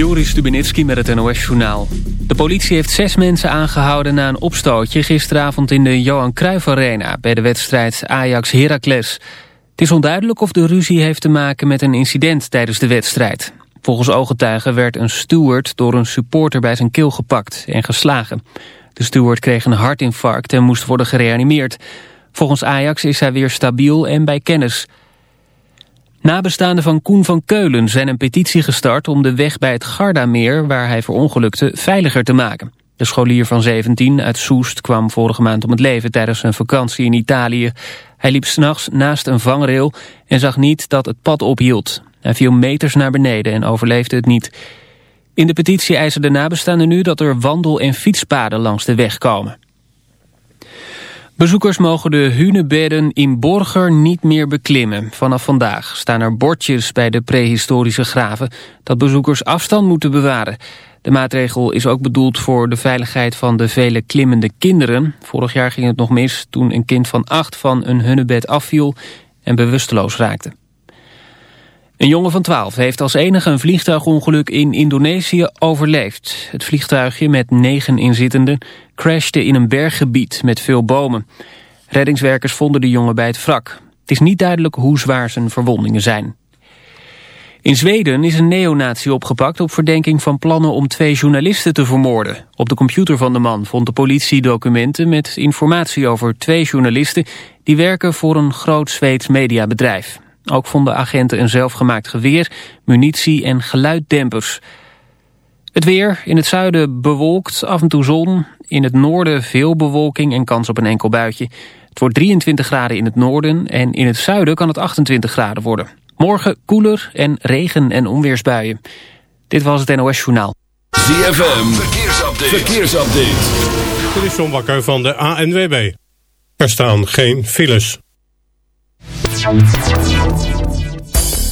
Joris Stubenitski met het NOS-journaal. De politie heeft zes mensen aangehouden na een opstootje... gisteravond in de Johan Cruijff Arena... bij de wedstrijd Ajax-Heracles. Het is onduidelijk of de ruzie heeft te maken met een incident tijdens de wedstrijd. Volgens ooggetuigen werd een steward door een supporter bij zijn keel gepakt en geslagen. De steward kreeg een hartinfarct en moest worden gereanimeerd. Volgens Ajax is hij weer stabiel en bij kennis... Nabestaanden van Koen van Keulen zijn een petitie gestart om de weg bij het Gardameer, waar hij verongelukte, veiliger te maken. De scholier van 17 uit Soest kwam vorige maand om het leven tijdens een vakantie in Italië. Hij liep s'nachts naast een vangrail en zag niet dat het pad ophield. Hij viel meters naar beneden en overleefde het niet. In de petitie eisen de nabestaanden nu dat er wandel- en fietspaden langs de weg komen. Bezoekers mogen de hunebedden in Borger niet meer beklimmen. Vanaf vandaag staan er bordjes bij de prehistorische graven... dat bezoekers afstand moeten bewaren. De maatregel is ook bedoeld voor de veiligheid van de vele klimmende kinderen. Vorig jaar ging het nog mis toen een kind van acht van een hunnebed afviel... en bewusteloos raakte. Een jongen van 12 heeft als enige een vliegtuigongeluk in Indonesië overleefd. Het vliegtuigje met negen inzittenden crashte in een berggebied met veel bomen. Reddingswerkers vonden de jongen bij het wrak. Het is niet duidelijk hoe zwaar zijn verwondingen zijn. In Zweden is een neonatie opgepakt op verdenking van plannen om twee journalisten te vermoorden. Op de computer van de man vond de politie documenten met informatie over twee journalisten die werken voor een groot Zweeds mediabedrijf. Ook vonden agenten een zelfgemaakt geweer, munitie en geluiddempers. Het weer, in het zuiden bewolkt, af en toe zon. In het noorden veel bewolking en kans op een enkel buitje. Het wordt 23 graden in het noorden en in het zuiden kan het 28 graden worden. Morgen koeler en regen- en onweersbuien. Dit was het NOS Journaal. ZFM, verkeersupdate. verkeersupdate. Dit is John Bakker van de ANWB. Er staan geen files.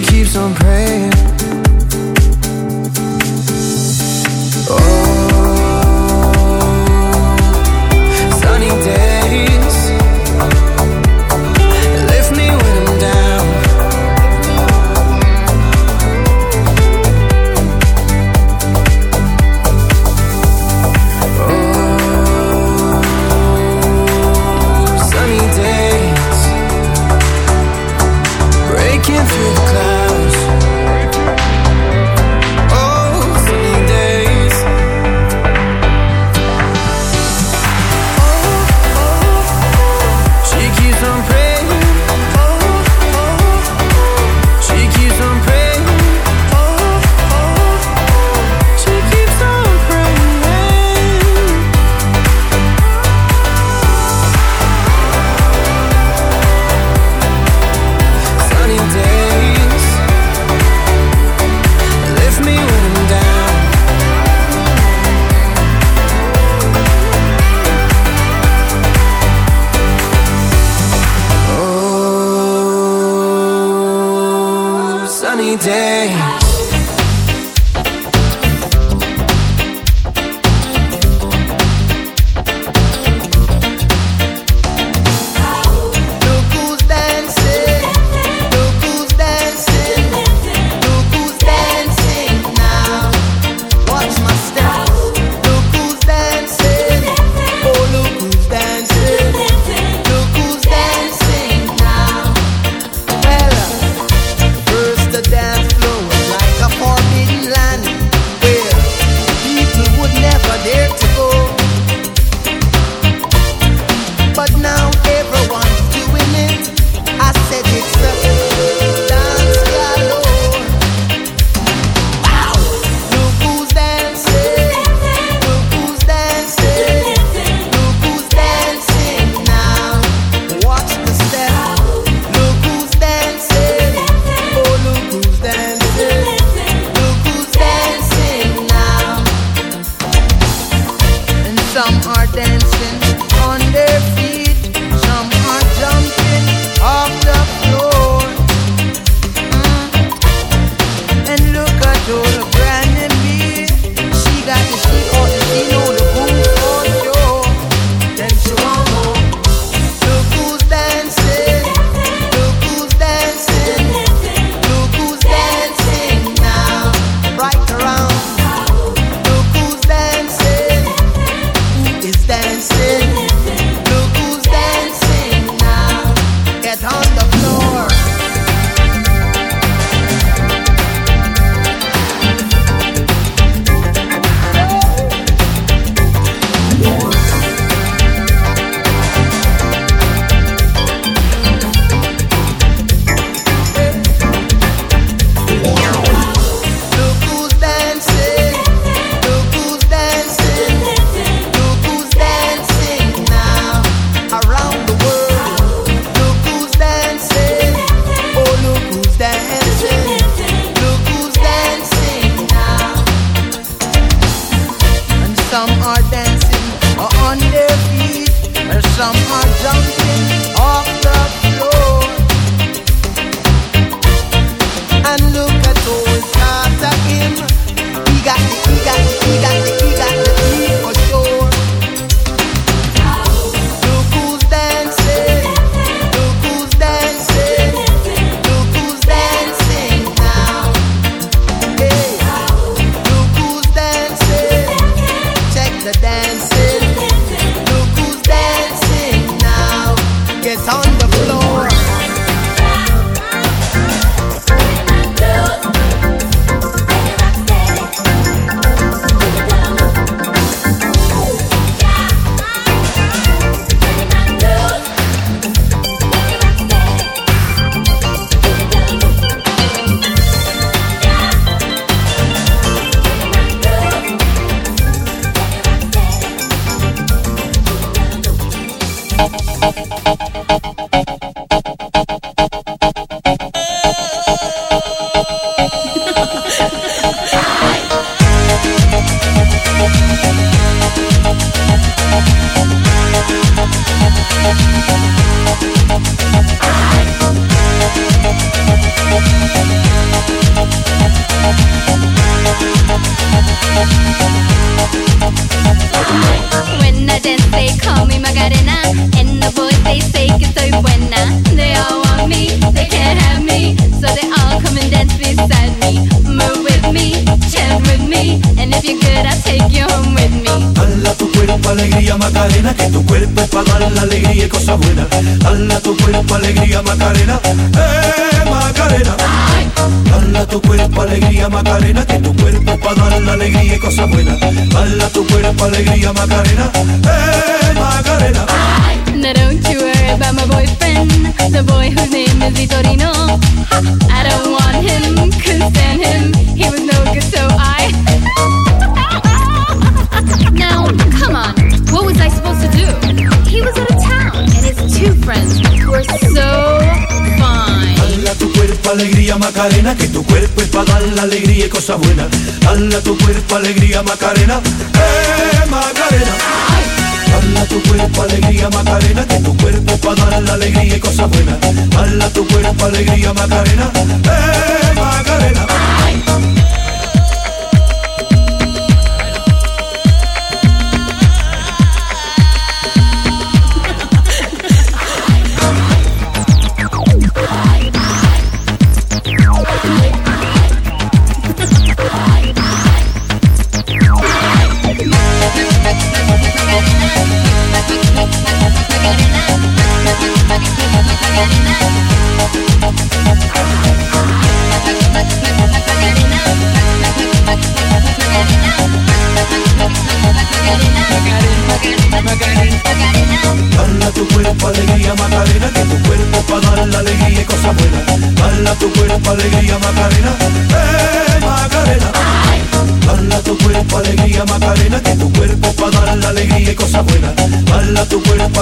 keeps on praying.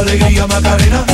Alegría Macarena,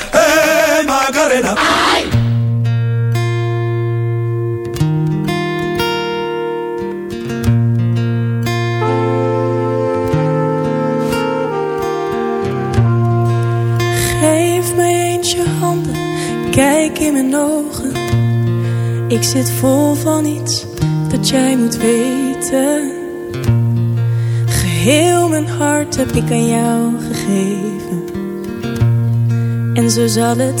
Geef mij eens je handen, kijk in mijn ogen. Ik zit vol van iets dat jij moet weten. Geheel mijn hart heb ik aan jou gegeven. En zo zal het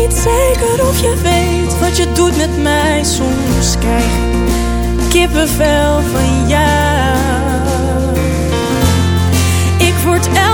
Niet zeker of je weet wat je doet met mij. Soms krijg ik kippenvel van jou. Ik word elke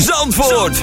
Zandvoort.